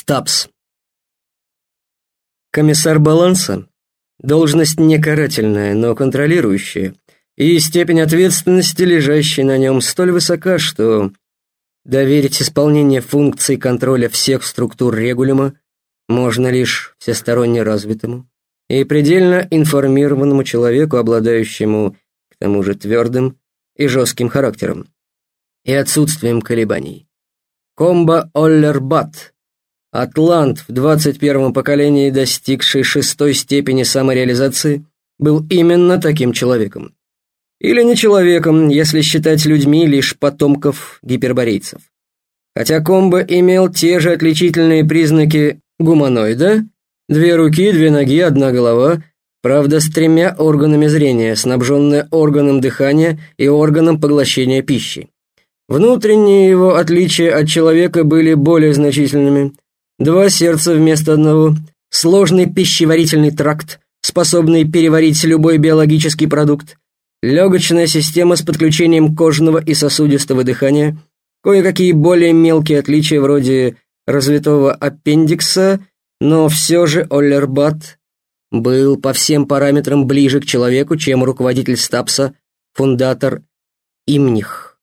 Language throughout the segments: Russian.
Стапс. Комиссар баланса – должность не карательная, но контролирующая, и степень ответственности, лежащей на нем, столь высока, что доверить исполнение функций контроля всех структур регулима можно лишь всесторонне развитому и предельно информированному человеку, обладающему, к тому же, твердым и жестким характером и отсутствием колебаний. Комбо Оллербат Атлант в 21-м поколении, достигший шестой степени самореализации, был именно таким человеком. Или не человеком, если считать людьми лишь потомков гиперборейцев. Хотя Комбо имел те же отличительные признаки гуманоида, две руки, две ноги, одна голова, правда с тремя органами зрения, снабженная органом дыхания и органом поглощения пищи. Внутренние его отличия от человека были более значительными – Два сердца вместо одного, сложный пищеварительный тракт, способный переварить любой биологический продукт, легочная система с подключением кожного и сосудистого дыхания, кое-какие более мелкие отличия вроде развитого аппендикса, но все же Оллербат был по всем параметрам ближе к человеку, чем руководитель Стапса, фундатор Имних.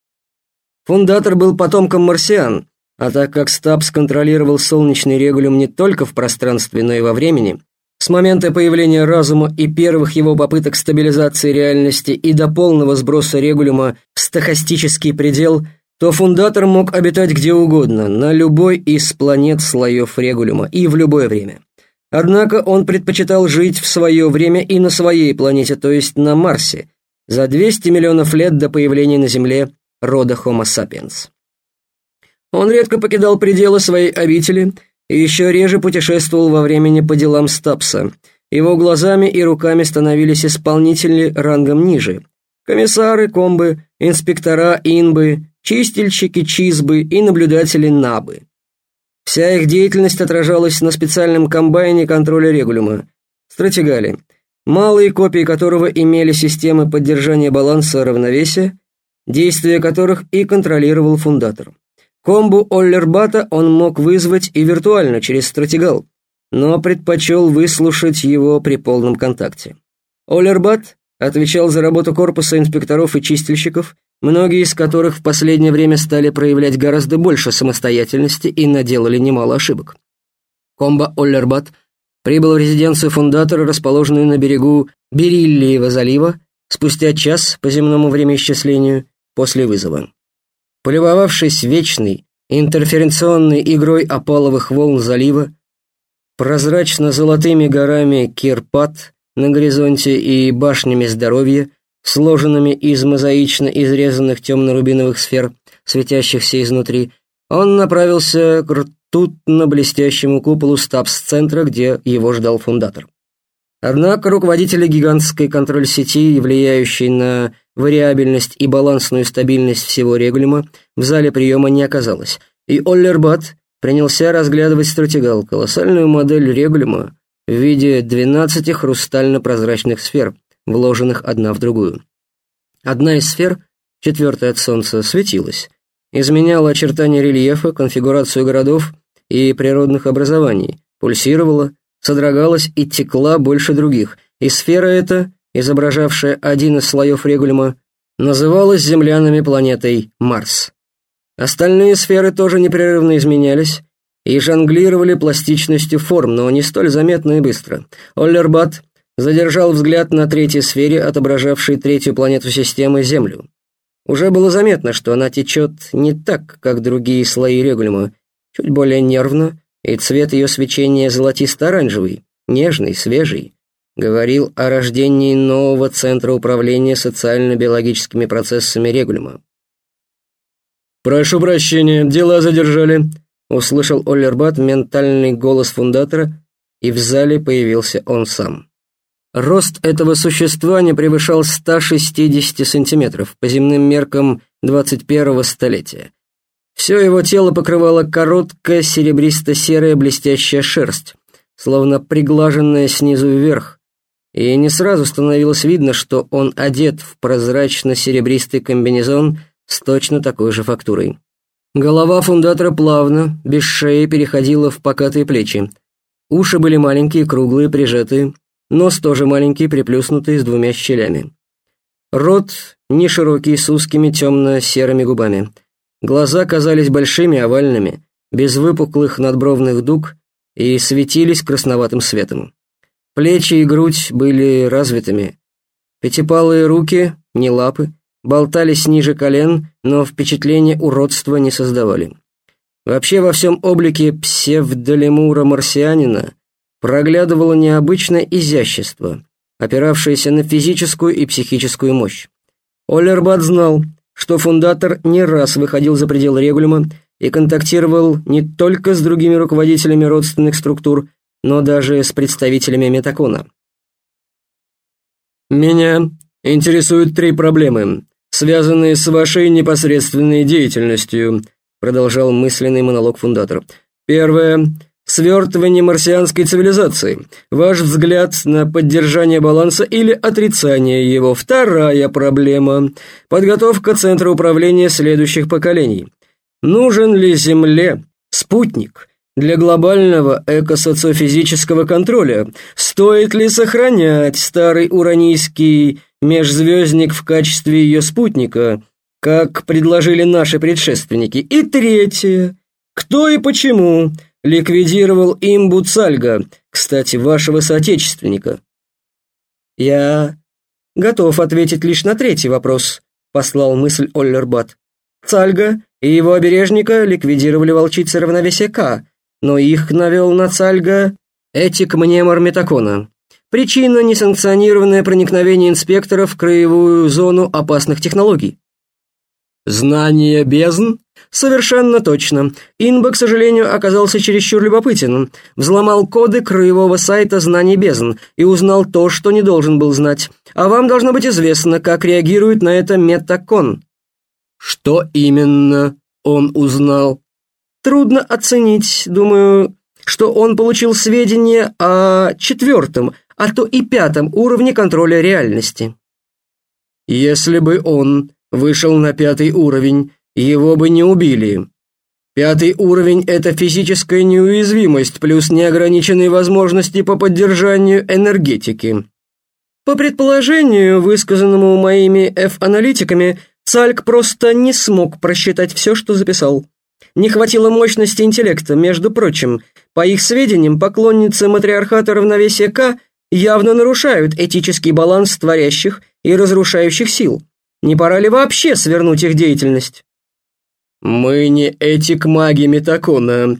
Фундатор был потомком марсиан, а так как Стабс контролировал солнечный регулюм не только в пространстве, но и во времени, с момента появления разума и первых его попыток стабилизации реальности и до полного сброса регулюма в стохастический предел, то фундатор мог обитать где угодно, на любой из планет слоев регулюма и в любое время. Однако он предпочитал жить в свое время и на своей планете, то есть на Марсе, за 200 миллионов лет до появления на Земле рода Homo sapiens. Он редко покидал пределы своей обители и еще реже путешествовал во времени по делам Стапса. Его глазами и руками становились исполнители рангом ниже. Комиссары, комбы, инспектора, инбы, чистильщики, чизбы и наблюдатели набы. Вся их деятельность отражалась на специальном комбайне контроля регулюма – стратегали, малые копии которого имели системы поддержания баланса равновесия, действия которых и контролировал фундатор. Комбу Оллербата он мог вызвать и виртуально через стратегал, но предпочел выслушать его при полном контакте. Оллербат отвечал за работу корпуса инспекторов и чистильщиков, многие из которых в последнее время стали проявлять гораздо больше самостоятельности и наделали немало ошибок. Комбо Оллербат прибыл в резиденцию фундатора, расположенную на берегу Бериллиева залива, спустя час по земному времяисчислению после вызова. Полюбовавшись вечной, интерференционной игрой опаловых волн залива, прозрачно-золотыми горами Кирпат на горизонте и башнями здоровья, сложенными из мозаично изрезанных темно-рубиновых сфер, светящихся изнутри, он направился к ртутно-блестящему куполу стабс-центра, где его ждал фундатор. Однако руководители гигантской контроль-сети, влияющей на вариабельность и балансную стабильность всего регулима, в зале приема не оказалось, и Оллербат принялся разглядывать стратегал, колоссальную модель регулима в виде 12 хрустально-прозрачных сфер, вложенных одна в другую. Одна из сфер, четвертая от Солнца, светилась, изменяла очертания рельефа, конфигурацию городов и природных образований, пульсировала, содрогалась и текла больше других, и сфера эта, изображавшая один из слоев регулима, называлась землянами планетой Марс. Остальные сферы тоже непрерывно изменялись и жонглировали пластичностью форм, но не столь заметно и быстро. Оллербат задержал взгляд на третьей сфере, отображавшей третью планету системы Землю. Уже было заметно, что она течет не так, как другие слои регулима, чуть более нервно, и цвет ее свечения золотисто-оранжевый, нежный, свежий, говорил о рождении нового центра управления социально-биологическими процессами регулима. «Прошу прощения, дела задержали», — услышал Оллербат ментальный голос фундатора, и в зале появился он сам. Рост этого существа не превышал 160 сантиметров, по земным меркам 21-го столетия. Все его тело покрывало короткая серебристо-серая блестящая шерсть, словно приглаженная снизу вверх, и не сразу становилось видно, что он одет в прозрачно-серебристый комбинезон с точно такой же фактурой. Голова фундатора плавно, без шеи, переходила в покатые плечи. Уши были маленькие, круглые, прижатые. Нос тоже маленький, приплюснутый, с двумя щелями. Рот не широкий, с узкими темно-серыми губами. Глаза казались большими, овальными, без выпуклых надбровных дуг и светились красноватым светом. Плечи и грудь были развитыми. Пятипалые руки, не лапы, болтались ниже колен, но впечатление уродства не создавали. Вообще во всем облике псевдолемура-марсианина проглядывало необычное изящество, опиравшееся на физическую и психическую мощь. Оллербат знал, что фундатор не раз выходил за пределы регулима и контактировал не только с другими руководителями родственных структур, но даже с представителями Метакона. «Меня интересуют три проблемы, связанные с вашей непосредственной деятельностью», продолжал мысленный монолог фундатора. «Первое свертывание марсианской цивилизации. Ваш взгляд на поддержание баланса или отрицание его. Вторая проблема – подготовка Центра управления следующих поколений. Нужен ли Земле спутник для глобального экосоциофизического контроля? Стоит ли сохранять старый уранийский межзвездник в качестве ее спутника, как предложили наши предшественники? И третье – кто и почему – ликвидировал имбу Цальга, кстати, вашего соотечественника. Я готов ответить лишь на третий вопрос, послал мысль Оллербат. Цальга и его обережника ликвидировали волчицы равновесия К, но их навел на Цальга этик мнемор Метакона. Причина – несанкционированное проникновение инспекторов в краевую зону опасных технологий. Знание бездн? Совершенно точно. Инба, к сожалению, оказался чересчур любопытен. Взломал коды краевого сайта знаний бездн и узнал то, что не должен был знать. А вам должно быть известно, как реагирует на это Метакон. Что именно он узнал? Трудно оценить. Думаю, что он получил сведения о четвертом, а то и пятом уровне контроля реальности. Если бы он вышел на пятый уровень, его бы не убили. Пятый уровень – это физическая неуязвимость плюс неограниченные возможности по поддержанию энергетики. По предположению, высказанному моими F-аналитиками, Цальк просто не смог просчитать все, что записал. Не хватило мощности интеллекта, между прочим. По их сведениям, поклонницы матриархата равновесия К явно нарушают этический баланс творящих и разрушающих сил. Не пора ли вообще свернуть их деятельность? Мы не этик-маги Метакона,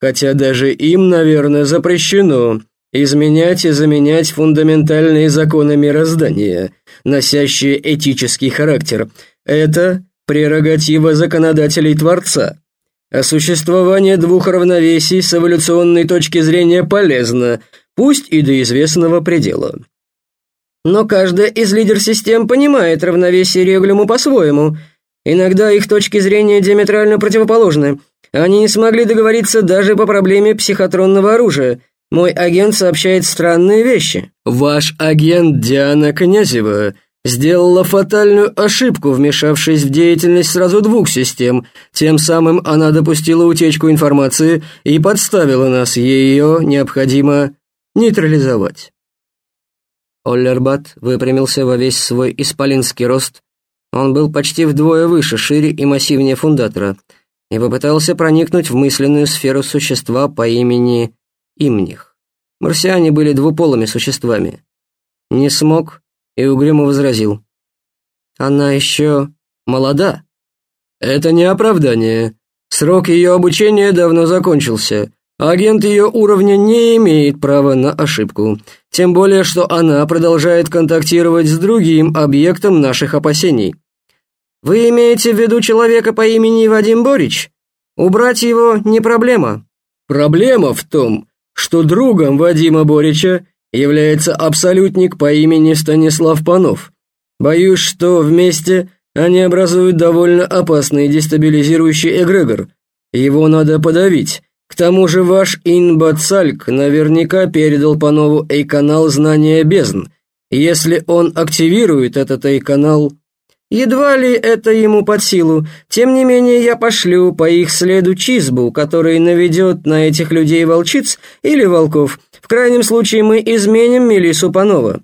хотя даже им, наверное, запрещено изменять и заменять фундаментальные законы мироздания, носящие этический характер. Это прерогатива законодателей Творца. А существование двух равновесий с эволюционной точки зрения полезно, пусть и до известного предела. Но каждая из лидер-систем понимает равновесие регулюма по-своему. Иногда их точки зрения диаметрально противоположны. Они не смогли договориться даже по проблеме психотронного оружия. Мой агент сообщает странные вещи. Ваш агент Диана Князева сделала фатальную ошибку, вмешавшись в деятельность сразу двух систем. Тем самым она допустила утечку информации и подставила нас. Ее необходимо нейтрализовать. Оллербат выпрямился во весь свой исполинский рост. Он был почти вдвое выше, шире и массивнее фундатора, и попытался проникнуть в мысленную сферу существа по имени Имних. Марсиане были двуполыми существами. Не смог и угрюмо возразил. «Она еще молода». «Это не оправдание. Срок ее обучения давно закончился. Агент ее уровня не имеет права на ошибку, тем более что она продолжает контактировать с другим объектом наших опасений. Вы имеете в виду человека по имени Вадим Борич? Убрать его не проблема. Проблема в том, что другом Вадима Борича является абсолютник по имени Станислав Панов. Боюсь, что вместе они образуют довольно опасный дестабилизирующий эгрегор. Его надо подавить, к тому же ваш Инбацальк наверняка передал по нову Эй-канал знания бездн. Если он активирует этот Эй-канал, Едва ли это ему под силу. Тем не менее, я пошлю по их следу Чизбу, который наведет на этих людей волчиц или волков. В крайнем случае мы изменим Мелису Панова.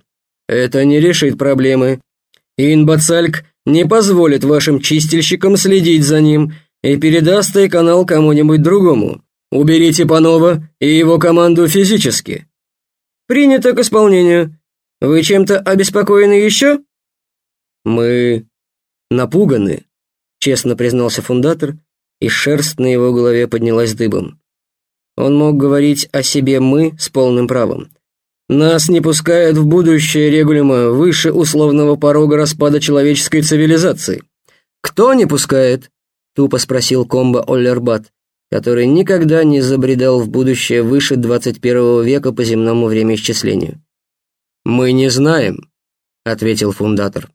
Это не решит проблемы. Инбацальк не позволит вашим чистильщикам следить за ним и передаст и канал кому-нибудь другому. Уберите Панова и его команду физически. Принято к исполнению. Вы чем-то обеспокоены еще? Мы напуганы, честно признался фундатор, и шерсть на его голове поднялась дыбом. Он мог говорить о себе «мы» с полным правом. Нас не пускают в будущее регулима выше условного порога распада человеческой цивилизации. Кто не пускает? Тупо спросил комбо Оллербат, который никогда не забредал в будущее выше 21 века по земному времяисчислению. «Мы не знаем», — ответил фундатор.